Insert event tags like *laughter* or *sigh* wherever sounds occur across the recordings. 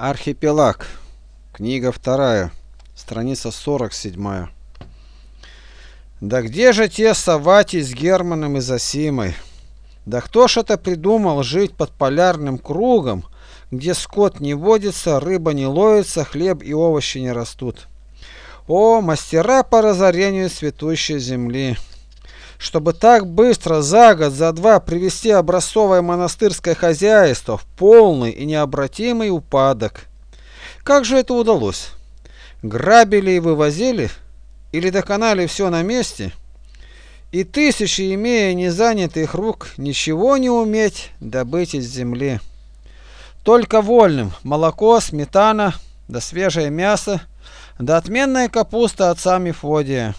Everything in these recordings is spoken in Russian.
Архипелаг. Книга вторая. Страница 47. Да где же те Савати с Германом и Зосимой? Да кто ж это придумал жить под полярным кругом, где скот не водится, рыба не ловится, хлеб и овощи не растут? О, мастера по разорению цветущей земли! Чтобы так быстро за год, за два привести образцовое монастырское хозяйство в полный и необратимый упадок. Как же это удалось? Грабили и вывозили? Или доконали все на месте? И тысячи, имея незанятых рук, ничего не уметь добыть из земли. Только вольным молоко, сметана, да свежее мясо, да отменная капуста отца Мефодия.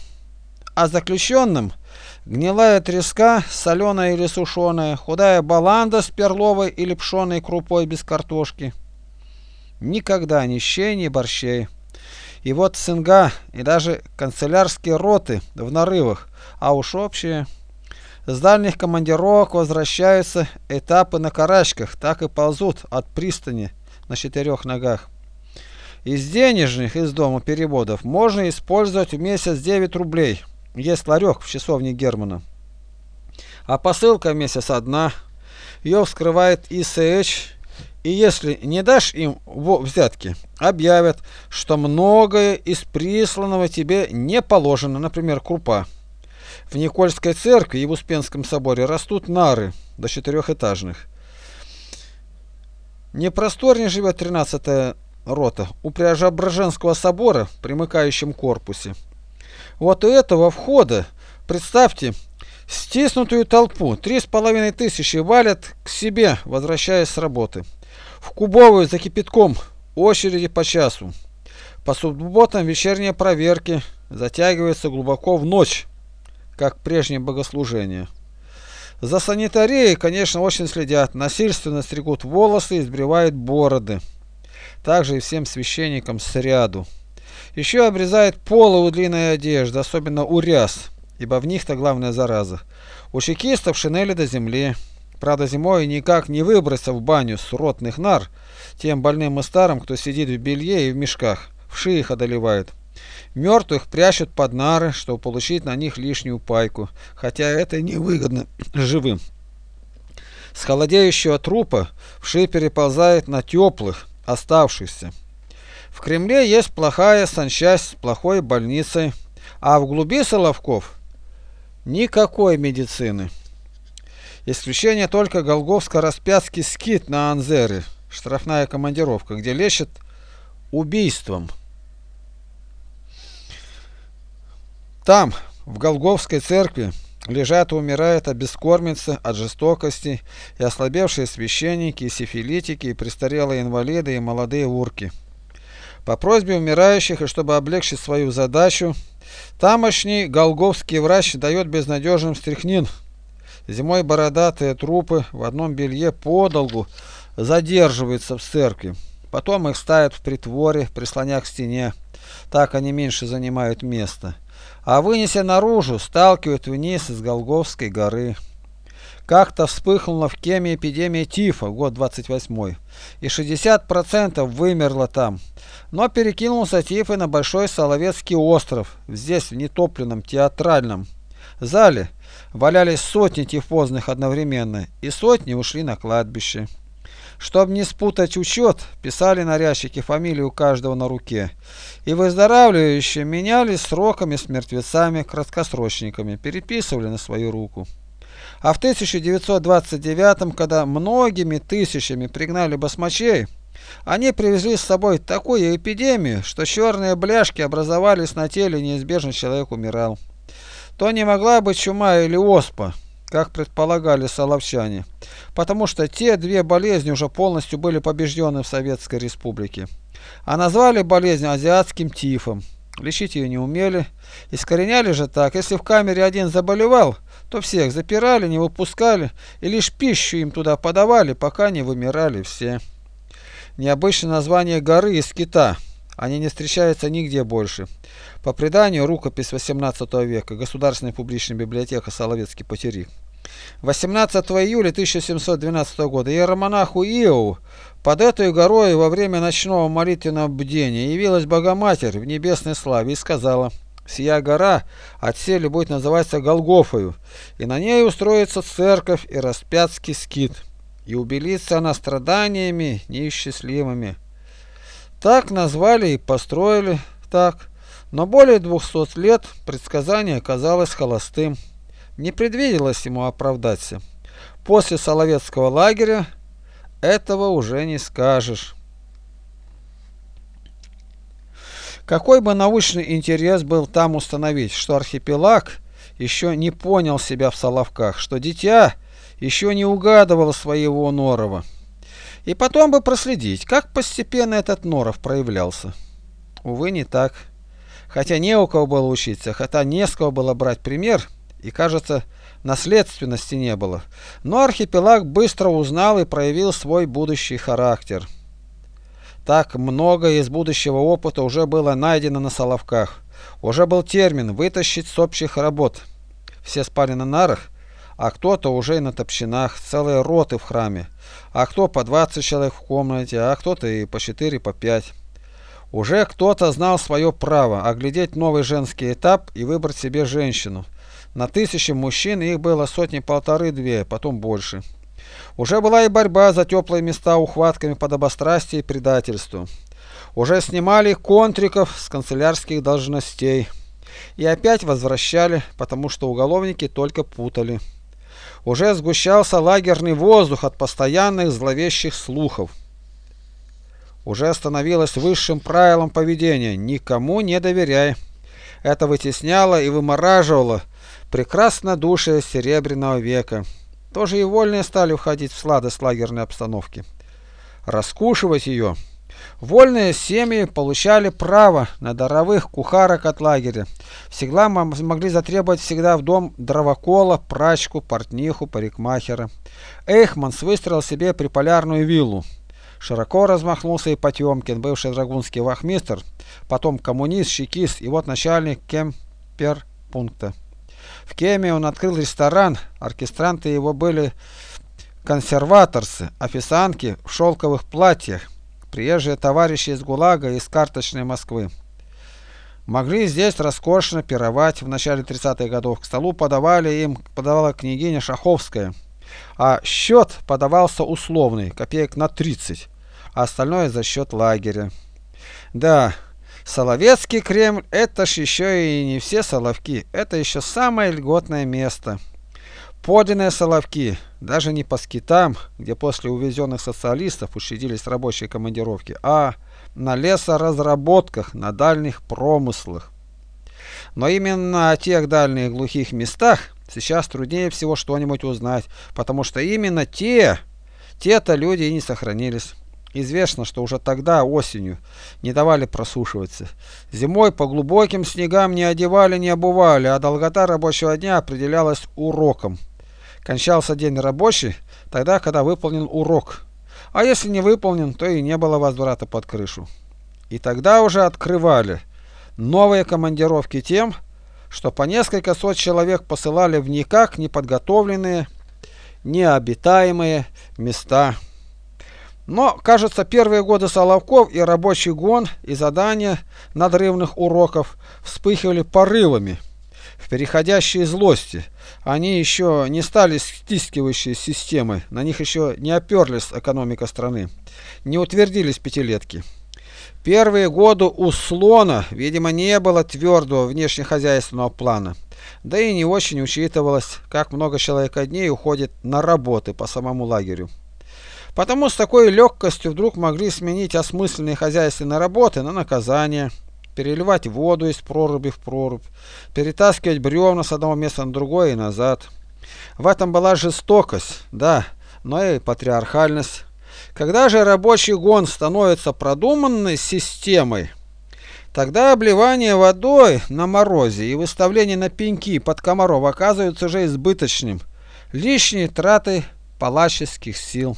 А заключенным Гнилая треска, соленая или сушеная, худая баланда с перловой или пшеной крупой без картошки. Никогда ни щей, ни борщей. И вот цинга, и даже канцелярские роты в нарывах, а уж общие. С дальних командировок возвращаются этапы на карачках, так и ползут от пристани на четырех ногах. Из денежных из дома переводов можно использовать в месяц 9 рублей – есть ларек в часовне Германа. А посылка в месяц одна. Ее вскрывает ИСХ. И если не дашь им взятки, объявят, что многое из присланного тебе не положено, например, крупа. В Никольской церкви и в Успенском соборе растут нары до четырехэтажных. Не просторнее живет 13 рота у Преображенского собора примыкающем корпусе. Вот у этого входа, представьте, стиснутую толпу, три с половиной тысячи валят к себе, возвращаясь с работы. В кубовую за кипятком очереди по часу. По субботам вечерние проверки затягиваются глубоко в ночь, как прежнее богослужение. За санитарией, конечно, очень следят, насильственно стригут волосы и сбривают бороды. Также и всем священникам сряду. Еще обрезает полы у длинной одежды, особенно у ряс, ибо в них-то главная зараза. У чекистов шинели до земли. Правда, зимой никак не выбросив в баню с ротных нар, тем больным и старым, кто сидит в белье и в мешках, в шеи их одолевают. Мертвых прячут под нары, чтобы получить на них лишнюю пайку, хотя это невыгодно *clears throat* живым. С холодеющего трупа в шеи переползает на теплых, оставшихся. В Кремле есть плохая санчасть с плохой больницей, а в глуби Соловков никакой медицины. Исключение только Голговско-Распятский скит на Анзере, штрафная командировка, где лечат убийством. Там, в Голговской церкви, лежат и умирают обескормицы от жестокости и ослабевшие священники, и сифилитики, и престарелые инвалиды, и молодые урки. По просьбе умирающих и чтобы облегчить свою задачу, тамошний голговский врач дает безнадежным стряхнин. Зимой бородатые трупы в одном белье подолгу задерживаются в церкви. Потом их ставят в притворе, прислоня к стене. Так они меньше занимают места. А вынеся наружу, сталкивают вниз из Голговской горы. Как-то вспыхнула в Кеме эпидемия тифа, год 28 и 60% вымерло там. Но перекинулся тиф и на Большой Соловецкий остров, здесь в нетопленном театральном зале валялись сотни тифозных одновременно, и сотни ушли на кладбище. Чтобы не спутать учет, писали нарядчики фамилию каждого на руке, и выздоравливающие менялись сроками с мертвецами, краткосрочниками, переписывали на свою руку. А в 1929, когда многими тысячами пригнали басмачей, они привезли с собой такую эпидемию, что черные бляшки образовались на теле, неизбежно человек умирал. То не могла быть чума или оспа, как предполагали соловчане, потому что те две болезни уже полностью были побеждены в Советской Республике. А назвали болезнь азиатским тифом. Лечить ее не умели. Искореняли же так, если в камере один заболевал, то всех запирали, не выпускали и лишь пищу им туда подавали, пока не вымирали все. Необычное название горы из кита. Они не встречаются нигде больше. По преданию, рукопись 18 века, Государственная публичная библиотека Соловецкий потерик. 18 июля 1712 года иеромонаху Иову под этой горой во время ночного молитвенного бдения явилась Богоматерь в небесной славе и сказала «Сия гора отселе будет называться Голгофою, и на ней устроится церковь и распятский скит, и убелится она страданиями неисчислимыми». Так назвали и построили так, но более двухсот лет предсказание оказалось холостым. Не предвиделось ему оправдаться. После Соловецкого лагеря этого уже не скажешь. Какой бы научный интерес был там установить, что архипелаг еще не понял себя в Соловках, что дитя еще не угадывало своего Норова. И потом бы проследить, как постепенно этот Норов проявлялся. Увы, не так. Хотя не у кого было учиться, хотя не с кого было брать пример, и, кажется, наследственности не было. Но архипелаг быстро узнал и проявил свой будущий характер. Так многое из будущего опыта уже было найдено на Соловках. Уже был термин «вытащить с общих работ». Все спали на нарах, а кто-то уже и на топчинах, целые роты в храме, а кто по 20 человек в комнате, а кто-то и по 4, по 5. Уже кто-то знал свое право оглядеть новый женский этап и выбрать себе женщину. На тысячи мужчин их было сотни-полторы-две, потом больше. Уже была и борьба за теплые места ухватками подобострастия и предательству. Уже снимали контриков с канцелярских должностей. И опять возвращали, потому что уголовники только путали. Уже сгущался лагерный воздух от постоянных зловещих слухов. Уже становилось высшим правилом поведения «никому не доверяй». Это вытесняло и вымораживало прекрасно души Серебряного века. Тоже и вольные стали уходить в сладость лагерной обстановки. Раскушивать ее. Вольные семьи получали право на даровых кухарок от лагеря. Всегда могли затребовать всегда в дом дровокола, прачку, портниху, парикмахера. Эйхманс выстроил себе приполярную виллу. Широко размахнулся и Потемкин, бывший драгунский вахмистр, потом коммунист, чекист и вот начальник кемперпункта. В Кеме он открыл ресторан, оркестранты его были консерваторцы, официантки в шелковых платьях, приезжие товарищи из ГУЛАГа и из карточной Москвы. Могли здесь роскошно пировать в начале 30-х годов. К столу подавали им, подавала княгиня Шаховская, а счет подавался условный, копеек на 30, а остальное за счет лагеря. Да, Соловецкий Кремль – это ж еще и не все Соловки, это еще самое льготное место. Подлинные Соловки, даже не по скитам, где после увезенных социалистов учредились рабочие командировки, а на лесоразработках, на дальних промыслах. Но именно о тех дальних глухих местах сейчас труднее всего что-нибудь узнать, потому что именно те, те-то люди и не сохранились. Известно, что уже тогда, осенью, не давали просушиваться. Зимой по глубоким снегам не одевали, не обували, а долгота рабочего дня определялась уроком. Кончался день рабочий, тогда, когда выполнен урок. А если не выполнен, то и не было возврата под крышу. И тогда уже открывали новые командировки тем, что по несколько сот человек посылали в никак не подготовленные, необитаемые места. Но, кажется, первые годы Соловков и рабочий гон, и задания надрывных уроков вспыхивали порывами, в переходящей злости. Они еще не стали стискивающей системой, на них еще не оперлись экономика страны, не утвердились пятилетки. Первые годы у слона, видимо, не было твердого внешнехозяйственного плана, да и не очень учитывалось, как много человека дней уходит на работы по самому лагерю. Потому с такой легкостью вдруг могли сменить осмысленные хозяйственные работы на наказание, переливать воду из проруби в прорубь, перетаскивать бревна с одного места на другое и назад. В этом была жестокость, да, но и патриархальность. Когда же рабочий гон становится продуманной системой, тогда обливание водой на морозе и выставление на пеньки под комаров оказываются уже избыточным, лишней тратой палаческих сил.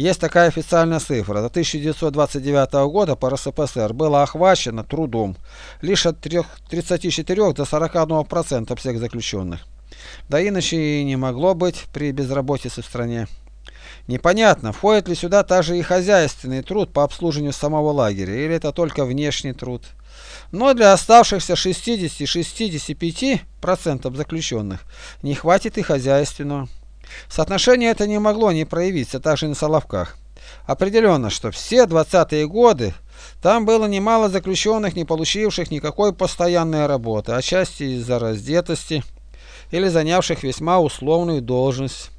Есть такая официальная цифра. До 1929 года по РСФСР было охвачено трудом лишь от 34 до 41% всех заключенных. Да иначе и не могло быть при безработице в стране. Непонятно, входит ли сюда также и хозяйственный труд по обслуживанию самого лагеря, или это только внешний труд. Но для оставшихся 60-65% заключенных не хватит и хозяйственного. Соотношение это не могло не проявиться также на Соловках. Определенно, что все 20-е годы там было немало заключенных, не получивших никакой постоянной работы, отчасти из-за раздетости или занявших весьма условную должность.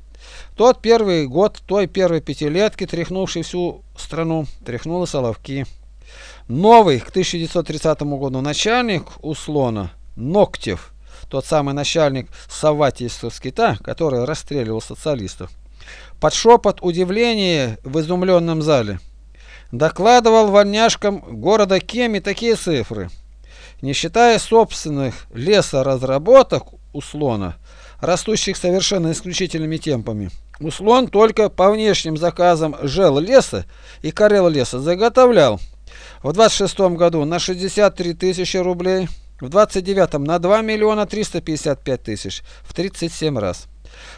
Тот первый год той первой пятилетки, тряхнувший всю страну, тряхнула Соловки. Новый к 1930 году начальник Услона, Ноктев, тот самый начальник Саватийского скита, который расстреливал социалистов, под шепот удивления в изумленном зале докладывал вольняшкам города Кеми такие цифры. Не считая собственных лесоразработок Услона, растущих совершенно исключительными темпами, Услон только по внешним заказам жел леса и корел леса заготовлял в 26 году на 63 тысячи рублей, в 29 на 2 миллиона 355 тысяч, в 37 раз.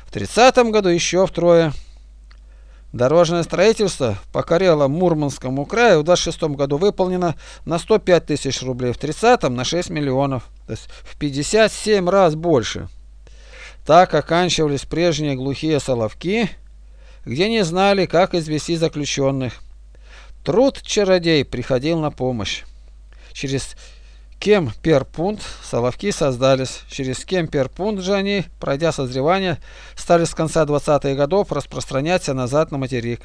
В 30 году еще втрое. Дорожное строительство по Карело-Мурманскому краю в 26 году выполнено на 105 тысяч рублей, в 30 на 6 миллионов, то есть в 57 раз больше. Так оканчивались прежние глухие соловки, где не знали, как извести заключенных. Труд чародей приходил на помощь. Через Кемперпунт соловки создались. Через Кемперпунт же они, пройдя созревание, стали с конца 20-х годов распространяться назад на материк.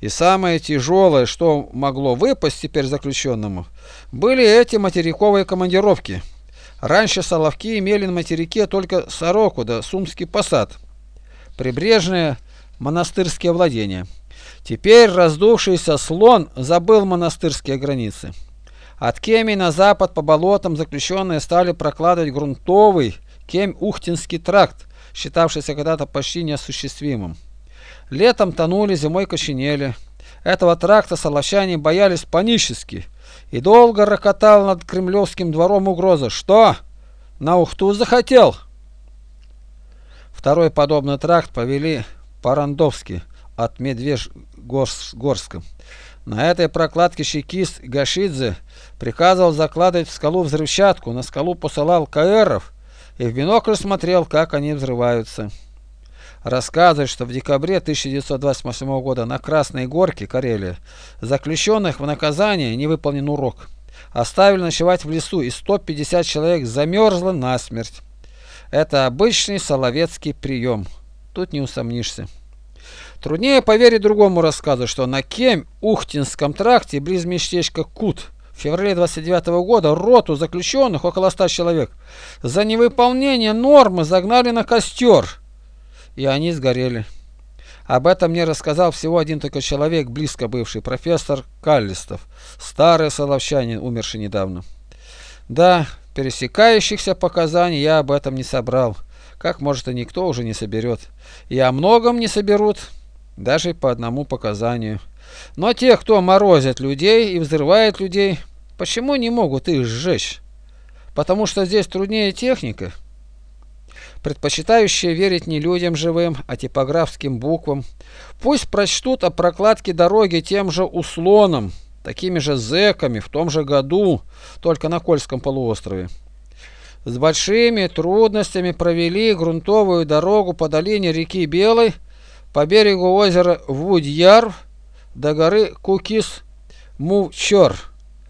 И самое тяжелое, что могло выпасть теперь заключенному, были эти материковые командировки. Раньше соловки имели на материке только Сороку да Сумский посад, прибрежные монастырские владения. Теперь раздувшийся слон забыл монастырские границы. От Кеми на запад по болотам заключенные стали прокладывать грунтовый Кем-Ухтинский тракт, считавшийся когда-то почти неосуществимым. Летом тонули, зимой коченели. Этого тракта соловчане боялись панически, и долго рокотал над кремлевским двором угроза. Что? На Ухту захотел? Второй подобный тракт повели по-рандовски от Медвежгорска. На этой прокладке чекист Гашидзе приказывал закладывать в скалу взрывчатку, на скалу посылал КРов и в бинокль смотрел, как они взрываются. Рассказывает, что в декабре 1928 года на Красной Горке, Карелия, заключенных в наказание невыполнен урок. Оставили ночевать в лесу, и 150 человек замерзло насмерть. Это обычный соловецкий прием. Тут не усомнишься. Труднее поверить другому рассказу, что на Кем-Ухтинском тракте близ местечка Кут в феврале 29 -го года роту заключенных, около 100 человек, за невыполнение нормы загнали на костер, и они сгорели. Об этом мне рассказал всего один только человек, близко бывший, профессор Каллистов, старый соловчанин, умерший недавно. Да, пересекающихся показаний я об этом не собрал, как может и никто уже не соберет. И о многом не соберут даже по одному показанию. Но те, кто морозит людей и взрывает людей, почему не могут их сжечь? Потому что здесь труднее техника, предпочитающие верить не людям живым, а типографским буквам. Пусть прочтут о прокладке дороги тем же услоном, такими же зэками в том же году, только на Кольском полуострове. С большими трудностями провели грунтовую дорогу по долине реки Белой по берегу озера Вудьяр до горы Кукис Мучор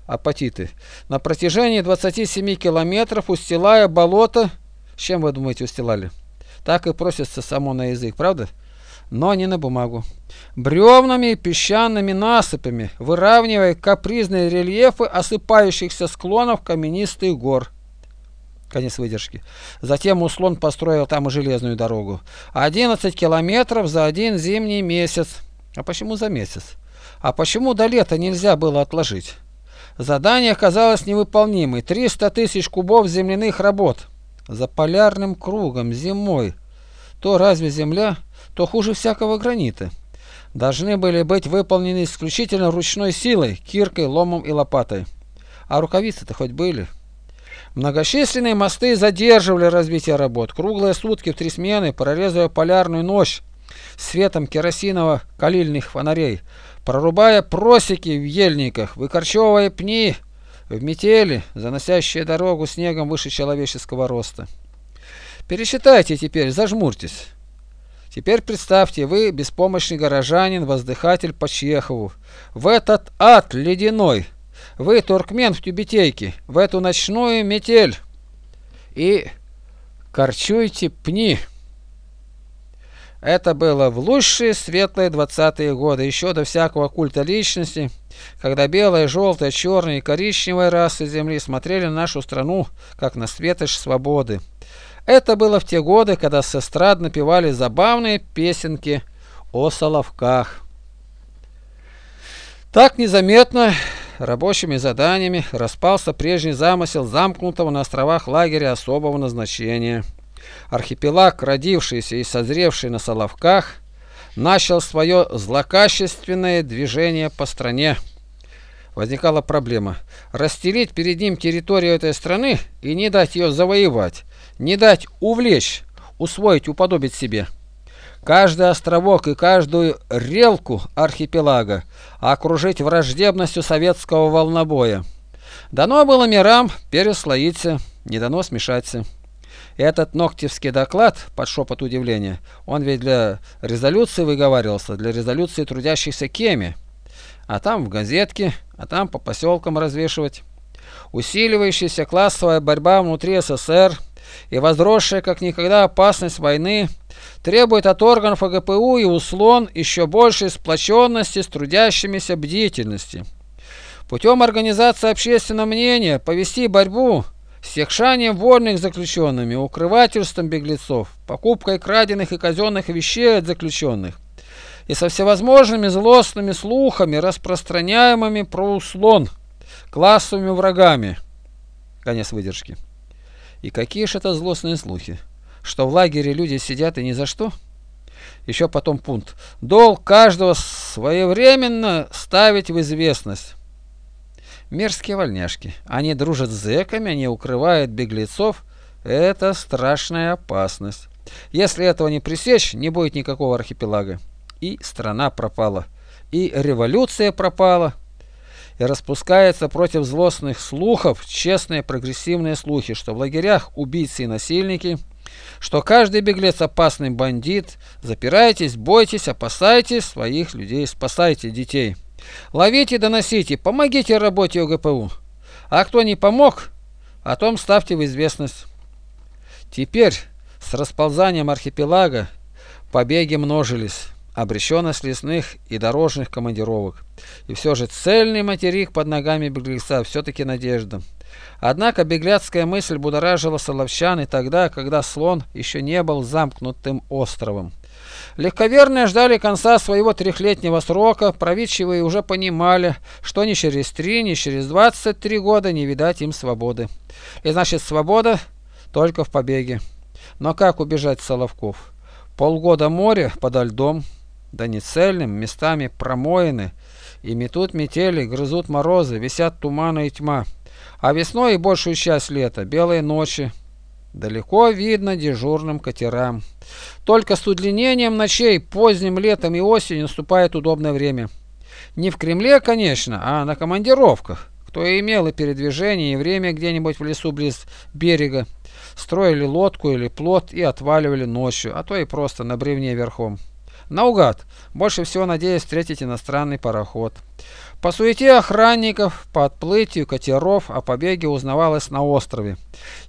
апатиты на протяжении 27 километров устилая болото с чем вы думаете устилали так и просится само на язык правда но не на бумагу бревнами и песчаными насыпями выравнивая капризные рельефы осыпающихся склонов каменистых гор Конец выдержки. Затем Услон построил там и железную дорогу. 11 километров за один зимний месяц. А почему за месяц? А почему до лета нельзя было отложить? Задание оказалось невыполнимой. 300 тысяч кубов земляных работ. За полярным кругом, зимой. То разве земля, то хуже всякого гранита. Должны были быть выполнены исключительно ручной силой, киркой, ломом и лопатой. А рукавицы-то хоть были? Многочисленные мосты задерживали развитие работ. Круглые сутки в три смены, прорезывая полярную ночь светом керосиново-калильных фонарей, прорубая просеки в ельниках, выкорчевывая пни в метели, заносящие дорогу снегом выше человеческого роста. Пересчитайте теперь, зажмурьтесь. Теперь представьте, вы беспомощный горожанин, воздыхатель по Чехову. В этот ад ледяной, вы туркмен в тюбетейке, в эту ночную метель. И корчуйте пни. Это было в лучшие светлые двадцатые годы, еще до всякого культа личности, когда белая, желтая, черная и коричневая расы Земли смотрели на нашу страну, как на светоч свободы. Это было в те годы, когда с эстрад напевали забавные песенки о соловках. Так незаметно рабочими заданиями распался прежний замысел замкнутого на островах лагеря особого назначения. Архипелаг, родившийся и созревший на Соловках, начал свое злокачественное движение по стране. Возникала проблема – расстелить перед ним территорию этой страны и не дать ее завоевать, не дать увлечь, усвоить, уподобить себе. Каждый островок и каждую релку архипелага окружить враждебностью советского волнобоя. Дано было мирам переслоиться, не дано смешаться. Этот Ногтевский доклад, под шепот удивления, он ведь для резолюции выговаривался, для резолюции трудящихся Кеми. А там в газетке, а там по поселкам развешивать. Усиливающаяся классовая борьба внутри СССР и возросшая как никогда опасность войны требует от органов АГПУ и УСЛОН еще большей сплоченности с трудящимися бдительности. Путем организации общественного мнения повести борьбу Стекшанием вольных заключенными, укрывательством беглецов, покупкой краденных и казенных вещей от заключенных и со всевозможными злостными слухами, распространяемыми про услон классовыми врагами. Конец выдержки. И какие же это злостные слухи? Что в лагере люди сидят и ни за что? Еще потом пункт. Долг каждого своевременно ставить в известность. Мерзкие вольняшки. Они дружат с зэками, они укрывают беглецов. Это страшная опасность. Если этого не пресечь, не будет никакого архипелага. И страна пропала. И революция пропала. И распускается против злостных слухов честные прогрессивные слухи, что в лагерях убийцы и насильники, что каждый беглец опасный бандит. Запирайтесь, бойтесь, опасайтесь своих людей, спасайте детей. Ловите, доносите, помогите работе ОГПУ. А кто не помог, о том ставьте в известность. Теперь с расползанием архипелага побеги множились, обреченность лесных и дорожных командировок. И все же цельный материк под ногами беглеца все-таки надежда. Однако беглецкая мысль будоражила соловчан и тогда, когда слон еще не был замкнутым островом. Легковерные ждали конца своего трехлетнего срока, правительствовые уже понимали, что ни через три, ни через двадцать три года не видать им свободы. И значит свобода только в побеге. Но как убежать Соловков? Полгода моря подо льдом, да не цельным, местами промоины, и метут метели, грызут морозы, висят туманы и тьма. А весной и большую часть лета белые ночи, Далеко видно дежурным катерам. Только с удлинением ночей поздним летом и осенью наступает удобное время. Не в Кремле, конечно, а на командировках. Кто имел и передвижение, и время где-нибудь в лесу близ берега. Строили лодку или плот и отваливали ночью, а то и просто на бревне верхом. Наугад, больше всего надеясь встретить иностранный пароход. По суете охранников, по отплытию катеров о побеге узнавалось на острове.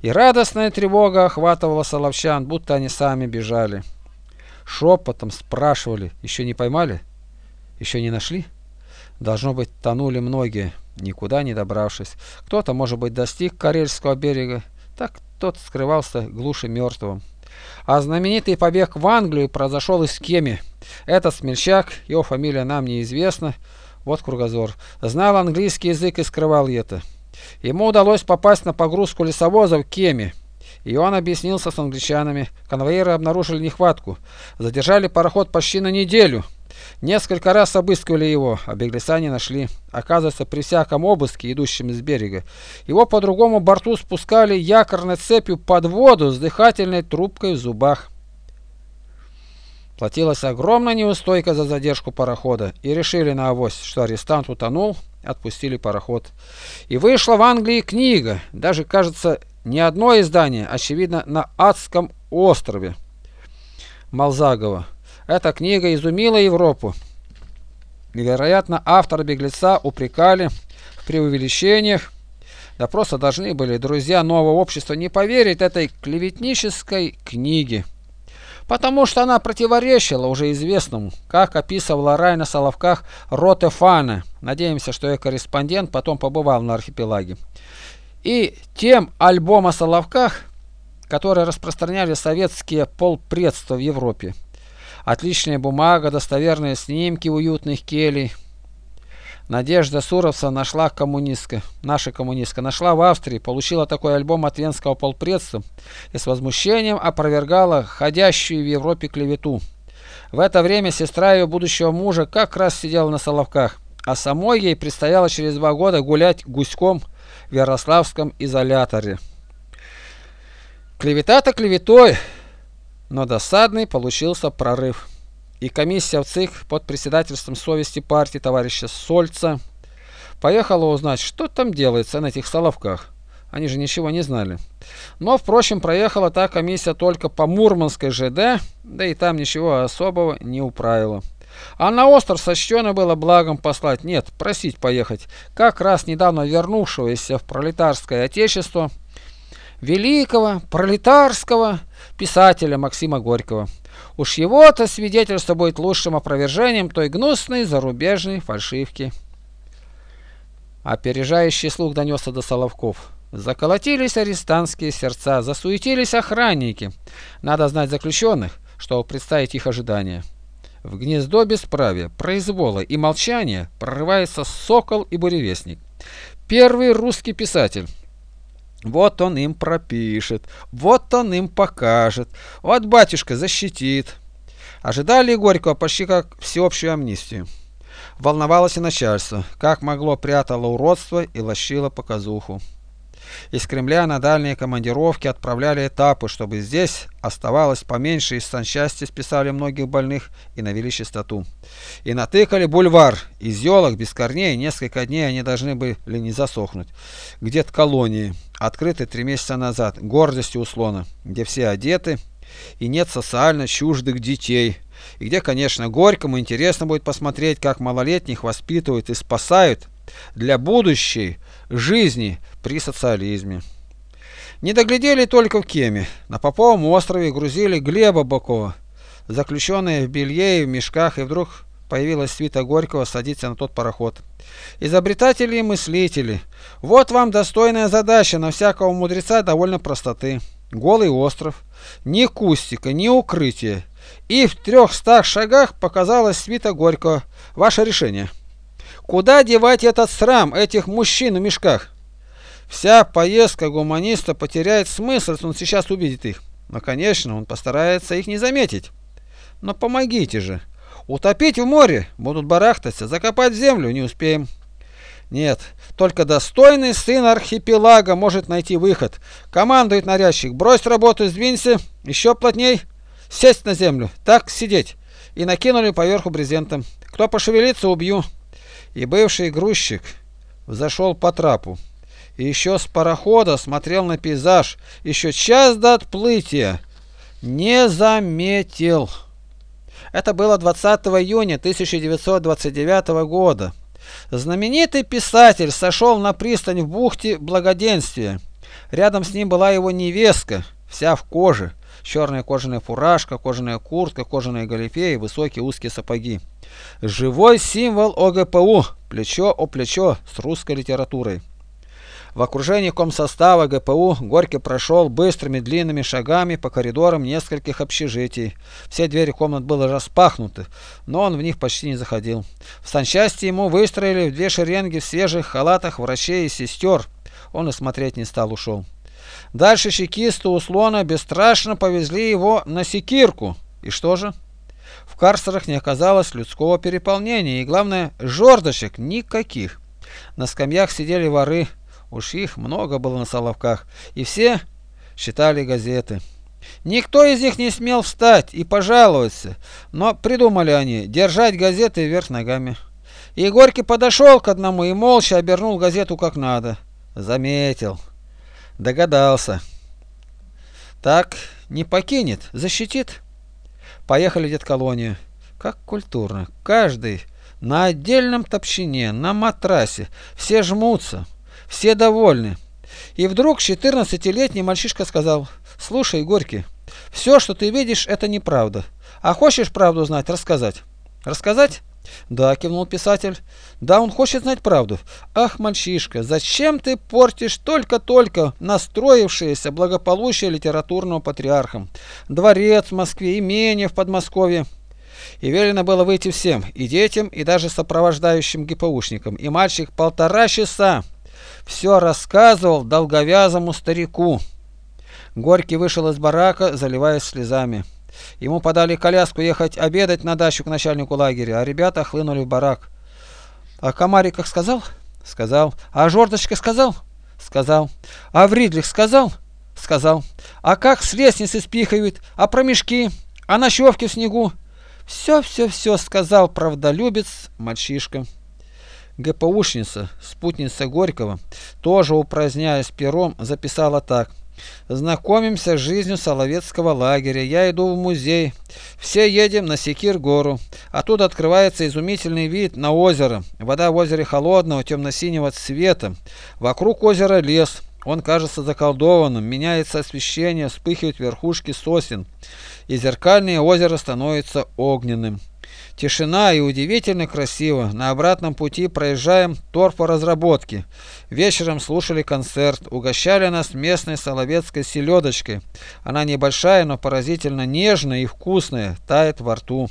И радостная тревога охватывала соловчан, будто они сами бежали. Шепотом спрашивали, еще не поймали? Еще не нашли? Должно быть, тонули многие, никуда не добравшись. Кто-то, может быть, достиг Карельского берега, так тот скрывался глуше мертвым. А знаменитый побег в Англию произошел из Кеми. Этот смельчак, его фамилия нам неизвестна, вот кругозор. Знал английский язык и скрывал это. Ему удалось попасть на погрузку лесовоза в Кеме. И он объяснился с англичанами. Конвоиры обнаружили нехватку. Задержали пароход почти на неделю. Несколько раз обыскивали его, а беглеца не нашли. Оказывается, при всяком обыске, идущем с берега, его по другому борту спускали якорной цепью под воду с дыхательной трубкой в зубах. Платилась огромная неустойка за задержку парохода, и решили на авось, что арестант утонул, отпустили пароход. И вышла в Англии книга, даже, кажется, не одно издание, очевидно, на Адском острове Малзагова. Эта книга изумила Европу. И, вероятно, автор беглеца упрекали в преувеличениях, да просто должны были друзья нового общества не поверить этой клеветнической книге потому что она противоречила уже известному, как описывала рай на Соловках Роте Фана. Надеемся, что ее корреспондент потом побывал на архипелаге. И тем альбом о Соловках, которые распространяли советские полпредства в Европе. Отличная бумага, достоверные снимки уютных келей – Надежда Суровца нашла коммунистка, наша коммунистка, нашла в Австрии, получила такой альбом от венского полпредства и с возмущением опровергала ходящую в Европе клевету. В это время сестра ее будущего мужа как раз сидела на Соловках, а самой ей предстояло через два года гулять гуськом в Ярославском изоляторе. Клевета-то клеветой, но досадный получился прорыв и комиссия в ЦИК под председательством совести партии товарища Сольца поехала узнать, что там делается на этих Соловках. Они же ничего не знали. Но, впрочем, проехала та комиссия только по Мурманской ЖД, да и там ничего особого не управила. А на остров сочтено было благом послать, нет, просить поехать, как раз недавно вернувшегося в пролетарское отечество, великого пролетарского писателя Максима Горького. Уж его-то свидетельство будет лучшим опровержением той гнусной зарубежной фальшивки. Опережающий слух донесся до Соловков. Заколотились арестантские сердца, засуетились охранники. Надо знать заключенных, чтобы представить их ожидания. В гнездо бесправия, произвола и молчания прорывается сокол и буревестник. Первый русский писатель, вот он им пропишет, вот он им покажет, вот батюшка защитит. Ожидали Горького почти как всеобщую амнистию. Волновалось и начальство, как могло прятало уродство и лощило показуху. Из Кремля на дальние командировки отправляли этапы, чтобы здесь оставалось поменьше, из санчасти списали многих больных и навели чистоту. И натыкали бульвар, из елок без корней, несколько дней они должны были не засохнуть. Где-то колонии, открыты три месяца назад, гордостью услона, где все одеты и нет социально чуждых детей, и где, конечно, Горькому интересно будет посмотреть, как малолетних воспитывают и спасают для будущей жизни при социализме. Не доглядели только в Кеме. На Поповом острове грузили Глеба Бокова, заключенные в белье и в мешках, и вдруг появилась свита Горького садиться на тот пароход. Изобретатели и мыслители. Вот вам достойная задача на всякого мудреца довольно простоты. Голый остров, ни кустика, ни укрытия. И в трехстах шагах показалась свита Горького. Ваше решение. Куда девать этот срам, этих мужчин в мешках? Вся поездка гуманиста потеряет смысл, если он сейчас увидит их. Но, конечно, он постарается их не заметить. Но помогите же. Утопить в море, будут барахтаться, закопать в землю не успеем. Нет, только достойный сын архипелага может найти выход. Командует нарядчик, брось работу, сдвинься, еще плотней, сесть на землю, так сидеть. И накинули поверху брезентом. Кто пошевелится, убью и бывший грузчик взошел по трапу. И еще с парохода смотрел на пейзаж, еще час до отплытия. Не заметил. Это было 20 июня 1929 года. Знаменитый писатель сошел на пристань в бухте Благоденствия. Рядом с ним была его невестка, вся в коже. Черная кожаная фуражка, кожаная куртка, кожаные галифе и высокие узкие сапоги. Живой символ ОГПУ, плечо о плечо с русской литературой. В окружении комсостава ГПУ Горький прошел быстрыми длинными шагами по коридорам нескольких общежитий. Все двери комнат были распахнуты, но он в них почти не заходил. В санчасти ему выстроили в две шеренги в свежих халатах врачей и сестер. Он и смотреть не стал, ушел. Дальше чекисты у слона бесстрашно повезли его на секирку. И что же? В карцерах не оказалось людского переполнения и, главное, жердочек никаких. На скамьях сидели воры, уж их много было на Соловках, и все читали газеты. Никто из них не смел встать и пожаловаться, но придумали они держать газеты вверх ногами. И Горький подошел к одному и молча обернул газету как надо. Заметил. Догадался. Так не покинет, защитит. Поехали в детколонию. Как культурно. Каждый на отдельном топчине, на матрасе. Все жмутся, все довольны. И вдруг 14-летний мальчишка сказал, «Слушай, Горький, все, что ты видишь, это неправда. А хочешь правду знать, рассказать?» «Рассказать?» «Да», — кивнул писатель. «Да, он хочет знать правду. Ах, мальчишка, зачем ты портишь только-только настроившееся благополучие литературного патриарха? Дворец в Москве, имение в Подмосковье». И велено было выйти всем, и детям, и даже сопровождающим ГПУшникам. И мальчик полтора часа все рассказывал долговязому старику. Горький вышел из барака, заливаясь слезами. Ему подали коляску ехать обедать на дачу к начальнику лагеря, а ребята хлынули в барак. «А Комариках сказал?» «Сказал». «А Жордочка сказал?» «Сказал». «А Вридлих сказал?» «Сказал». «А как с лестницы спихают? А про мешки? А ночевки в снегу?» «Все-все-все», — сказал правдолюбец мальчишка. ГПУшница, спутница Горького, тоже упраздняясь пером, записала так — Знакомимся с жизнью Соловецкого лагеря. Я иду в музей. Все едем на Секир-гору. Оттуда открывается изумительный вид на озеро. Вода в озере холодного, темно-синего цвета. Вокруг озера лес. Он кажется заколдованным, меняется освещение, вспыхивают верхушки сосен. И зеркальное озеро становится огненным. Тишина и удивительно красиво. На обратном пути проезжаем торф по разработке. Вечером слушали концерт. Угощали нас местной соловецкой селедочкой. Она небольшая, но поразительно нежная и вкусная. Тает во рту.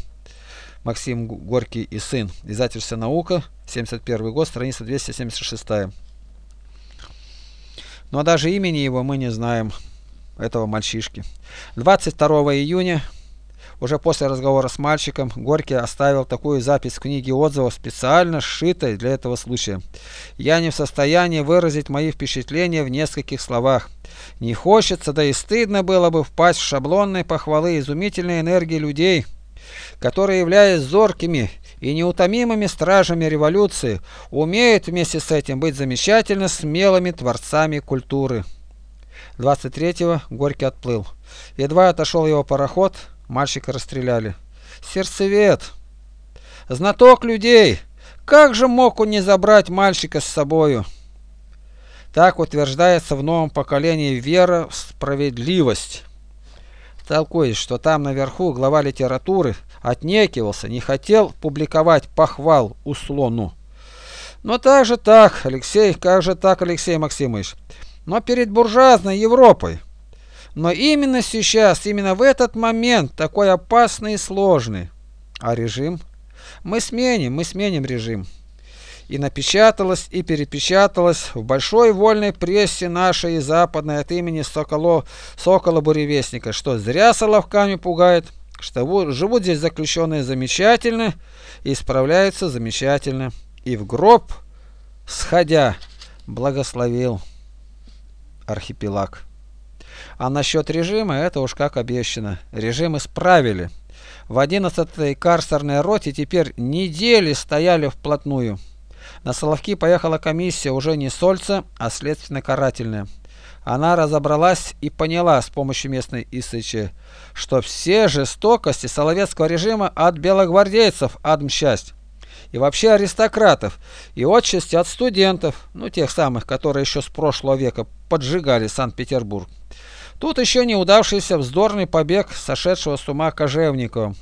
Максим Горький и сын. Издательство «Наука», 71 год, страница 276. Но даже имени его мы не знаем, этого мальчишки. 22 июня уже после разговора с мальчиком Горький оставил такую запись в книге отзывов, специально сшитой для этого случая. «Я не в состоянии выразить мои впечатления в нескольких словах. Не хочется, да и стыдно было бы впасть в шаблонные похвалы изумительной энергии людей, которые, являясь зоркими и неутомимыми стражами революции, умеют вместе с этим быть замечательно смелыми творцами культуры». 23-го Горький отплыл. Едва отошел его пароход, Мальчика расстреляли. Сердцевед! Знаток людей! Как же мог он не забрать мальчика с собою? Так утверждается в новом поколении вера в справедливость. Толкует, что там наверху глава литературы отнекивался, не хотел публиковать похвал услону. Но так же так, Алексей, как же так, Алексей Максимович? Но перед буржуазной Европой но именно сейчас, именно в этот момент, такой опасный и сложный. А режим? Мы сменим, мы сменим режим. И напечаталось, и перепечаталось в большой вольной прессе нашей и западной от имени Соколо, Сокола-буревестника, что зря Соловками пугает, что живут здесь заключенные замечательно и справляются замечательно. И в гроб, сходя, благословил архипелаг. А насчет режима, это уж как обещано. Режим исправили. В 11-й карцерной роте теперь недели стояли вплотную. На Соловки поехала комиссия уже не Сольца, а следственно-карательная. Она разобралась и поняла с помощью местной ИСЧ, что все жестокости соловецкого режима от белогвардейцев отмщасть. И вообще аристократов, и отчасти от студентов, ну тех самых, которые еще с прошлого века поджигали Санкт-Петербург. Тут еще неудавшийся вздорный побег сошедшего с ума Кожевникова,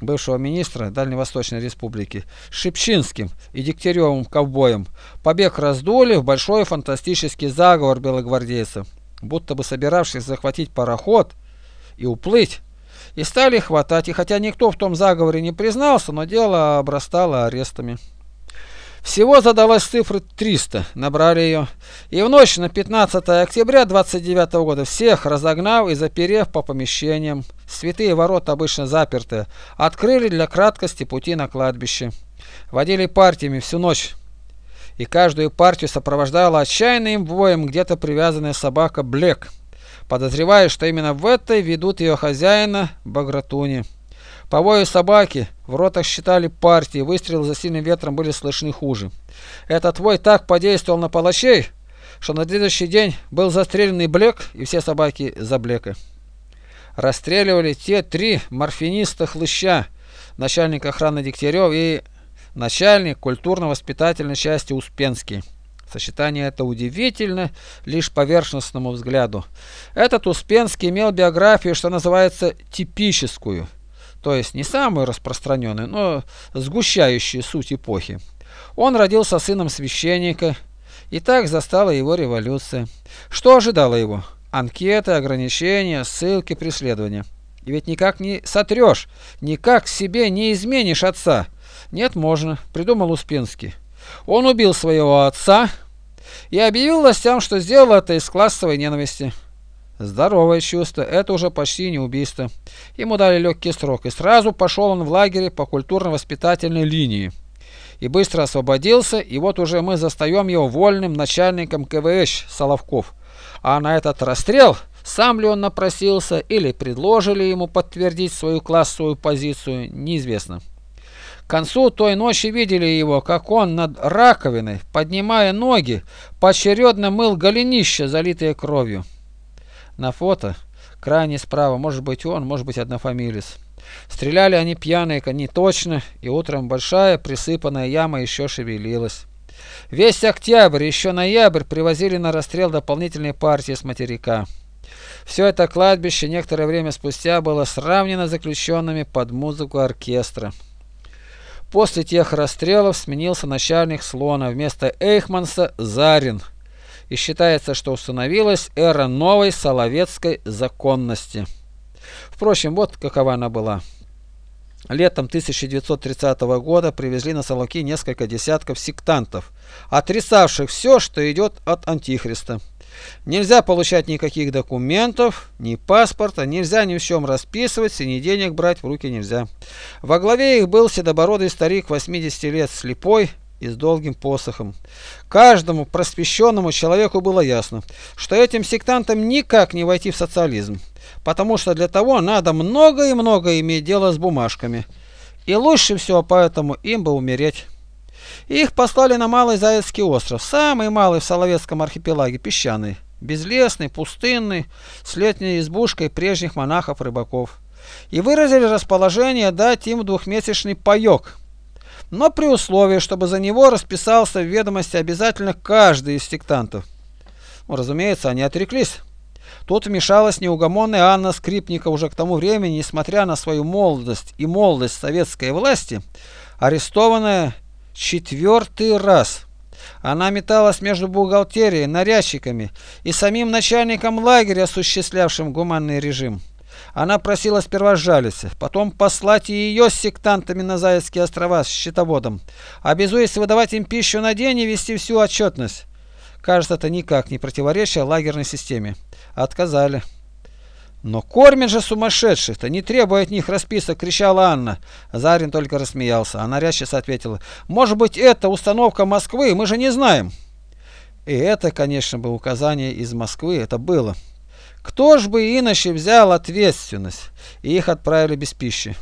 бывшего министра Дальневосточной Республики, Шипчинским и Дегтяревым ковбоем. Побег раздули в большой фантастический заговор белогвардейцев, будто бы собиравшись захватить пароход и уплыть. И стали хватать, и хотя никто в том заговоре не признался, но дело обрастало арестами. Всего задалась цифра 300, набрали ее. И в ночь на 15 октября 29 года всех разогнав и заперев по помещениям, святые ворота обычно заперты, открыли для краткости пути на кладбище. Водили партиями всю ночь. И каждую партию сопровождала отчаянным воем где-то привязанная собака Блек, подозревая, что именно в этой ведут ее хозяина Багратуни. По вою собаки в ротах считали партии, выстрелы за сильным ветром были слышны хуже. Этот вой так подействовал на палачей, что на следующий день был застреленный Блек и все собаки за Блека. Расстреливали те три морфиниста хлыща, начальник охраны Дегтярев и начальник культурно-воспитательной части Успенский. Сочетание это удивительно лишь поверхностному взгляду. Этот Успенский имел биографию, что называется, типическую – то есть не самую распространенную, но сгущающую суть эпохи. Он родился сыном священника, и так застала его революция. Что ожидало его? Анкеты, ограничения, ссылки, преследования. И ведь никак не сотрешь, никак себе не изменишь отца. Нет, можно, придумал Успенский. Он убил своего отца и объявил властям, что сделал это из классовой ненависти. Здоровое чувство, это уже почти не убийство. Ему дали легкий срок, и сразу пошел он в лагере по культурно-воспитательной линии. И быстро освободился, и вот уже мы застаем его вольным начальником КВШ Соловков. А на этот расстрел, сам ли он напросился, или предложили ему подтвердить свою классовую позицию, неизвестно. К концу той ночи видели его, как он над раковиной, поднимая ноги, поочередно мыл голенище, залитое кровью. На фото, крайне справа, может быть он, может быть однофамилец. Стреляли они пьяные, не точно, и утром большая присыпанная яма еще шевелилась. Весь октябрь, еще ноябрь привозили на расстрел дополнительные партии с материка. Все это кладбище некоторое время спустя было сравнено заключенными под музыку оркестра. После тех расстрелов сменился начальник слона, вместо Эйхманса Зарин – и считается, что установилась эра новой соловецкой законности. Впрочем, вот какова она была. Летом 1930 года привезли на Соловки несколько десятков сектантов, отрицавших все, что идет от Антихриста. Нельзя получать никаких документов, ни паспорта, нельзя ни в чем расписываться, ни денег брать в руки нельзя. Во главе их был седобородый старик 80 лет, слепой, и с долгим посохом. Каждому просвещенному человеку было ясно, что этим сектантам никак не войти в социализм, потому что для того надо много и много иметь дело с бумажками. И лучше всего поэтому им бы умереть. Их послали на Малый Заяцкий остров, самый малый в Соловецком архипелаге, песчаный, безлесный, пустынный, с летней избушкой прежних монахов-рыбаков. И выразили расположение дать им двухмесячный паёк – но при условии, чтобы за него расписался в ведомости обязательно каждый из сектантов. Ну, разумеется, они отреклись. Тут вмешалась неугомонная Анна Скрипника уже к тому времени, несмотря на свою молодость и молодость советской власти, арестованная четвертый раз. Она металась между бухгалтерией, нарядчиками и самим начальником лагеря, осуществлявшим гуманный режим. Она просила сперва жалиться, потом послать ее с сектантами на Заяцкие острова с счетоводом, обязуясь выдавать им пищу на день и вести всю отчетность. Кажется, это никак не противоречие лагерной системе. Отказали. Но кормят же сумасшедших-то, не требуя от них расписок, кричала Анна. Зарин только рассмеялся. Она рящись ответила, может быть, это установка Москвы, мы же не знаем. И это, конечно, было указание из Москвы, это было. Кто ж бы иначе взял ответственность? И их отправили без пищи.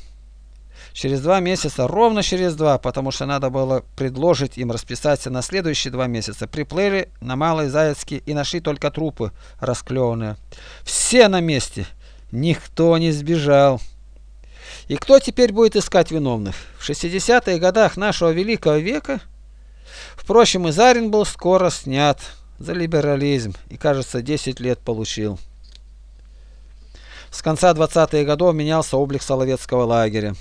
Через два месяца, ровно через два, потому что надо было предложить им расписаться на следующие два месяца, приплыли на Малый Заяцкий и нашли только трупы расклеванные. Все на месте. Никто не сбежал. И кто теперь будет искать виновных? В 60-х годах нашего великого века? Впрочем, и Зарин был скоро снят за либерализм и, кажется, 10 лет получил. С конца 20-х годов менялся облик Соловецкого лагеря.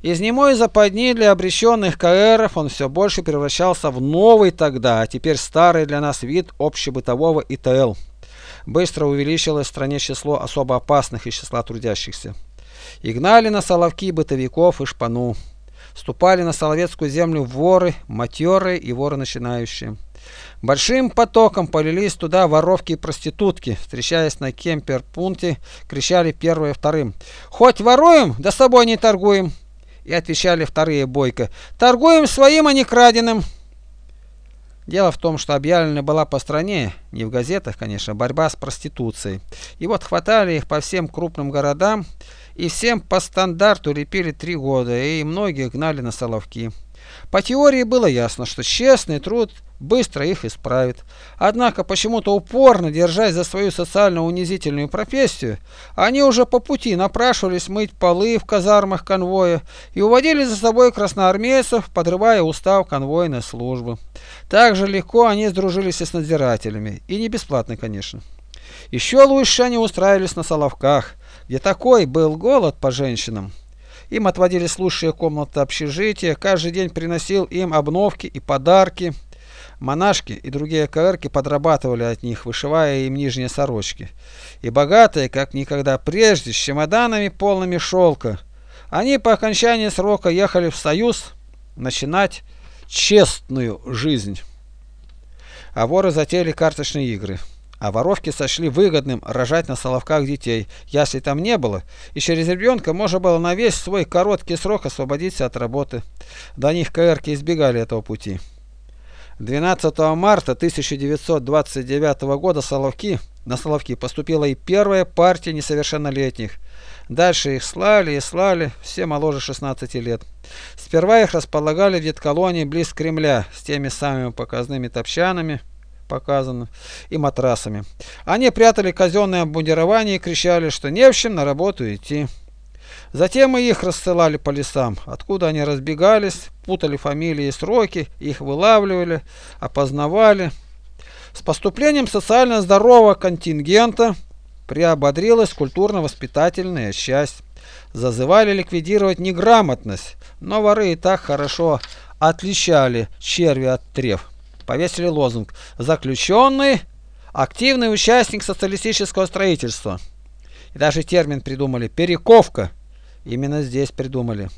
Из немой западни для обреченных КРов он все больше превращался в новый тогда, а теперь старый для нас вид общебытового ИТЛ. Быстро увеличилось в стране число особо опасных из числа трудящихся. И гнали на Соловки бытовиков и шпану. Ступали на Соловецкую землю воры, матерые и воры начинающие. Большим потоком полились туда воровки и проститутки, встречаясь на кемпер-пункте, кричали первые вторым. «Хоть воруем, да с собой не торгуем!» И отвечали вторые бойко. «Торгуем своим, а не краденым!» Дело в том, что объявлена была по стране, не в газетах, конечно, борьба с проституцией. И вот хватали их по всем крупным городам, и всем по стандарту лепили три года, и многих гнали на Соловки. По теории было ясно, что честный труд быстро их исправит. Однако почему-то упорно, держась за свою социально унизительную профессию, они уже по пути напрашивались мыть полы в казармах конвоя и уводили за собой красноармейцев, подрывая устав конвойной службы. Так же легко они сдружились и с надзирателями, и не бесплатно, конечно. Еще лучше они устраивались на Соловках, где такой был голод по женщинам. Им отводились лучшие комнаты общежития, каждый день приносил им обновки и подарки. Монашки и другие коверки подрабатывали от них, вышивая им нижние сорочки. И богатые, как никогда прежде, с чемоданами полными шелка, они по окончании срока ехали в Союз начинать честную жизнь. А воры затеяли карточные игры. А воровки сочли выгодным рожать на Соловках детей. Если там не было, и через ребенка можно было на весь свой короткий срок освободиться от работы. До них КРки избегали этого пути. 12 марта 1929 года Соловки, на Соловки поступила и первая партия несовершеннолетних. Дальше их слали и слали, все моложе 16 лет. Сперва их располагали в ветколонии близ Кремля с теми самыми показными топчанами, показано, и матрасами. Они прятали казенное обмундирование и кричали, что не в чем на работу идти. Затем мы их рассылали по лесам, откуда они разбегались, путали фамилии и сроки, их вылавливали, опознавали. С поступлением социально здорового контингента приободрилась культурно-воспитательная часть. Зазывали ликвидировать неграмотность, но воры и так хорошо отличали черви от трев. Повесили лозунг «Заключенный – активный участник социалистического строительства». И даже термин придумали «перековка». Именно здесь придумали.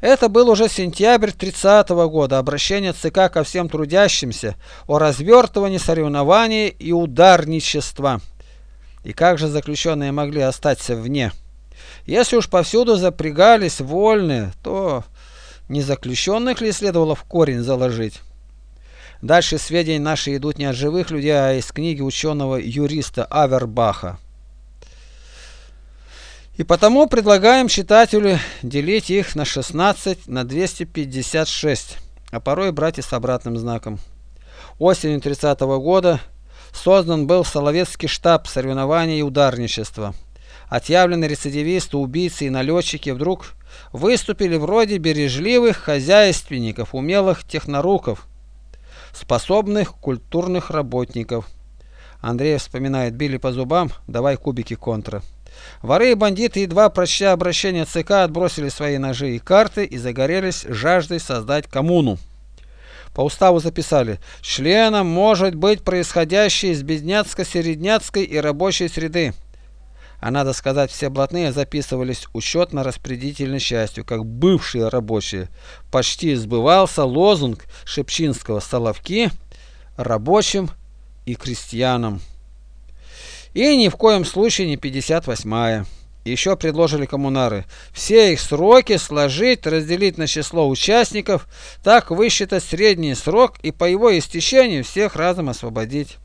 Это был уже сентябрь 30 -го года, обращение ЦК ко всем трудящимся о развертывании соревнований и ударничества. И как же заключенные могли остаться вне? Если уж повсюду запрягались вольные, то не заключенных ли следовало в корень заложить? Дальше сведения наши идут не от живых людей, а из книги ученого-юриста Авербаха. И потому предлагаем читателю делить их на 16 на 256, а порой брать и с обратным знаком. Осенью 30 -го года создан был Соловецкий штаб соревнований и ударничества. Отъявленные рецидивисты, убийцы и налетчики вдруг выступили вроде бережливых хозяйственников, умелых техноруков, способных культурных работников. Андрей вспоминает, били по зубам, давай кубики контра. Воры и бандиты, едва прощая обращение ЦК, отбросили свои ножи и карты и загорелись жаждой создать коммуну. По уставу записали, членом может быть происходящий из бедняцко-середняцкой и рабочей среды. А надо сказать, все блатные записывались учетно-распределительной частью, как бывшие рабочие. Почти сбывался лозунг Шепчинского «Соловки» рабочим и крестьянам. И ни в коем случае не 58-я. Еще предложили коммунары все их сроки сложить, разделить на число участников, так высчитать средний срок и по его истечению всех разом освободить.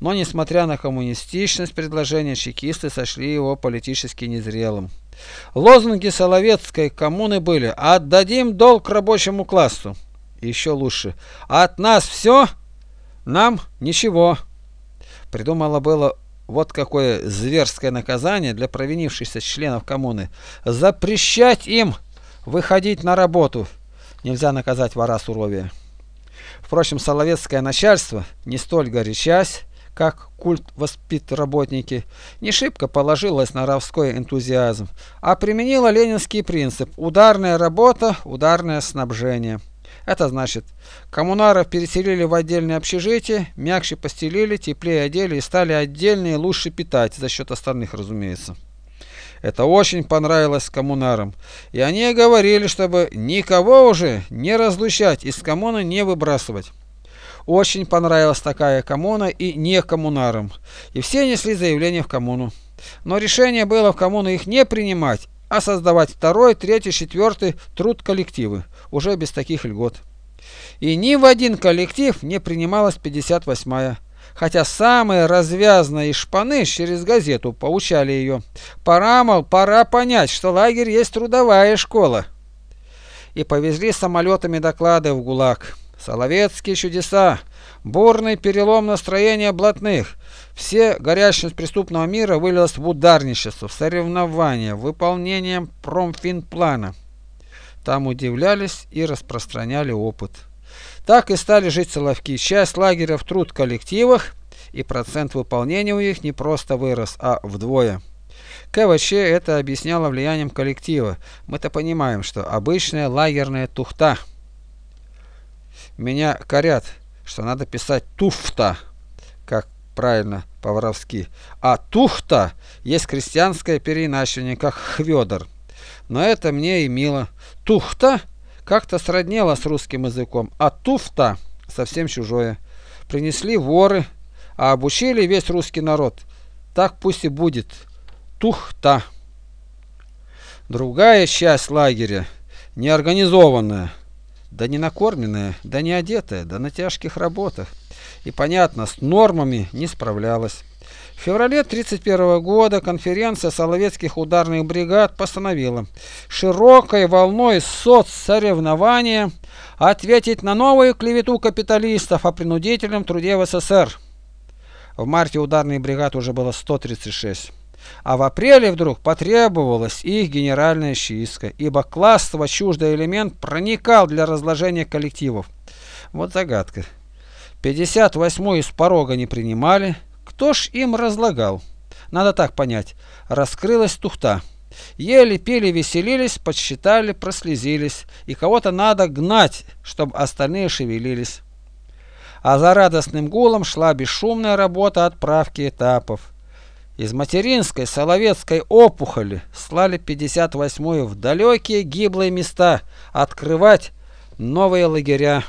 Но несмотря на коммунистичность предложения, чекисты сошли его политически незрелым. Лозунги Соловецкой коммуны были «Отдадим долг рабочему классу». еще лучше «От нас все, нам ничего». Придумала было вот какое зверское наказание для провинившихся членов коммуны. Запрещать им выходить на работу. Нельзя наказать вора суровее. Впрочем, соловецкое начальство, не столь горячась, как культ воспитработники, не шибко положилось на равской энтузиазм, а применила ленинский принцип «ударная работа, ударное снабжение». Это значит, коммунаров переселили в отдельное общежитие, мягче постелили, теплее одели и стали отдельно и лучше питать, за счет остальных, разумеется. Это очень понравилось коммунарам, и они говорили, чтобы никого уже не разлучать, из коммуны не выбрасывать. Очень понравилась такая коммуна и не коммунарам, и все несли заявление в коммуну. Но решение было в коммуну их не принимать, а создавать второй, третий, четвертый труд коллективы, уже без таких льгот. И ни в один коллектив не принималась 58-я хотя самые развязные шпаны через газету поучали ее. Пора, мол, пора понять, что лагерь есть трудовая школа. И повезли самолетами доклады в ГУЛАГ. Соловецкие чудеса, бурный перелом настроения блатных. Все горячность преступного мира вылилась в ударничество, в соревнования, в выполнение промфинплана. Там удивлялись и распространяли опыт. Так и стали жить соловки. Часть лагеря в труд коллективах, и процент выполнения у них не просто вырос, а вдвое. КВЧ это объясняло влиянием коллектива. Мы-то понимаем, что обычная лагерная тухта. Меня корят, что надо писать туфта, как правильно по-воровски. А тухта есть крестьянское переиначивание, как хведор. Но это мне и мило. Тухта как-то сроднело с русским языком, а туфта совсем чужое. Принесли воры, а обучили весь русский народ. Так пусть и будет. Тухта. Другая часть лагеря, неорганизованная, да не накормленная, да не одетая, да на тяжких работах. И понятно, с нормами не справлялась. В феврале 1931 года конференция Соловецких ударных бригад постановила широкой волной соцсоревнования ответить на новую клевету капиталистов о принудительном труде в СССР. В марте ударных бригад уже было 136. А в апреле вдруг потребовалась их генеральная чистка, ибо классово чуждый элемент проникал для разложения коллективов. Вот загадка. 58 из порога не принимали, кто ж им разлагал? Надо так понять. Раскрылась тухта. Ели, пили, веселились, подсчитали, прослезились. И кого-то надо гнать, чтобы остальные шевелились. А за радостным гулом шла бесшумная работа отправки этапов. Из материнской Соловецкой опухоли слали 58-ю в далекие гиблые места открывать новые лагеря.